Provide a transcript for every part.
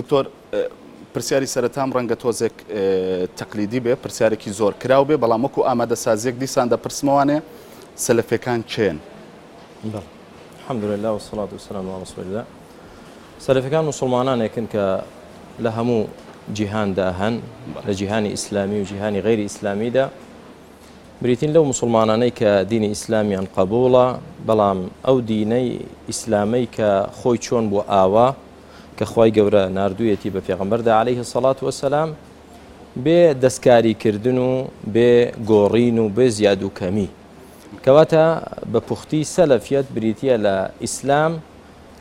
دکتۆر پرسیاری سەرەتام ڕەنگە تۆزێک تەقلیدی بێ پرسیارێکی زۆر کرااو بێ بەڵامەکو ئامادە سازێک دیسان دەپرسمەوانێ سەلفەکان چێن حەمدلله وسڵات وسلام ڕسولا سەلفەکان مسلمانانێکن کە لە هەموو جیهاندا هەن لە جیهانی ئیسلامی و جیهانی غیری ئیسلامیدا بریتین لەو مسلمانانەی کە دینی ئیسلامیان قبوڵە بەڵام ئەو دینەی ئیسلامەی کە خۆی چۆن بۆ ئاوا کە خی گەورە نردوویەتی بە پێغمبەردا عليهەیه سەڵات وەسەسلام بێ دەستکاریکردن و بێ گۆڕین و بێ زیاد و کەمی کەواتە بە پوختی سەلەفەت بریتە لە ئیسلام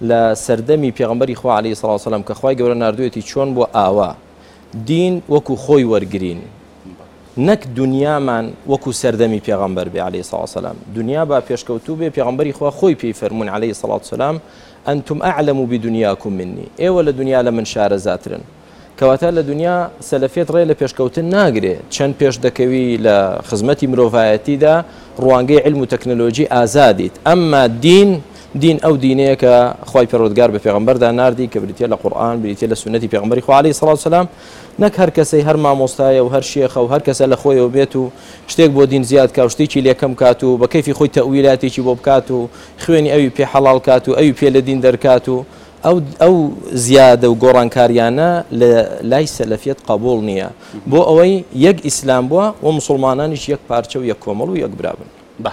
لە سەردەمی پێغمبەری خوا عليه سلام کە خی گەورە نردوێتی چۆن بۆ ئاوا دین وەکو خۆی وەرگین نەک دنیامان وەکو سەردەمی پێغمبەر بێ عليه ساسەسلام دنیا با پێشکەوتو بێ پێغمبەری خوا خۆی پێی فەرمونون عليه سڵات سلام ئەنتم ئەعلم و بدنیاکم منی ئێوە لە دنیا لە من شارە زیاترن کەواتە لە دنیا سەلفێت ڕێ لە پێشکەوتن ناگرێ چەند پێش دەکەوی لە خزمەتی مرۆڤایەتیدا ڕوانگەی علم و تەکنەلۆژی ئازادیت ئەمما دین دین ئەو دینەیە کە خی پەرۆودگار بە پێغمبەردا نردی کە بریتە لە قورآان بریتە لە سنەتی پێغمبەری خوالی سڵ سلام نەک هەر کەسی هەر مامۆستایە و هەر شیخە و هەر کەسە لە خۆیەوە بێت و شتێک بۆ دین زیاد کا شتێکی لێکەم کات و بە کەفی خۆی تەویلاتێکی بۆ بکات و خوێنی ئەوی پێ حەڵال کات و ئەوی پێ لە دین دەرکات و ئەو زیادە و گۆڕانکاریانە لە لای سەلەفیت قبول نییە بۆ ئەوەی یەک ئیسلام بووە و مسلمانانیش یەک پارچە و یەک کۆمەڵ و یەک برابن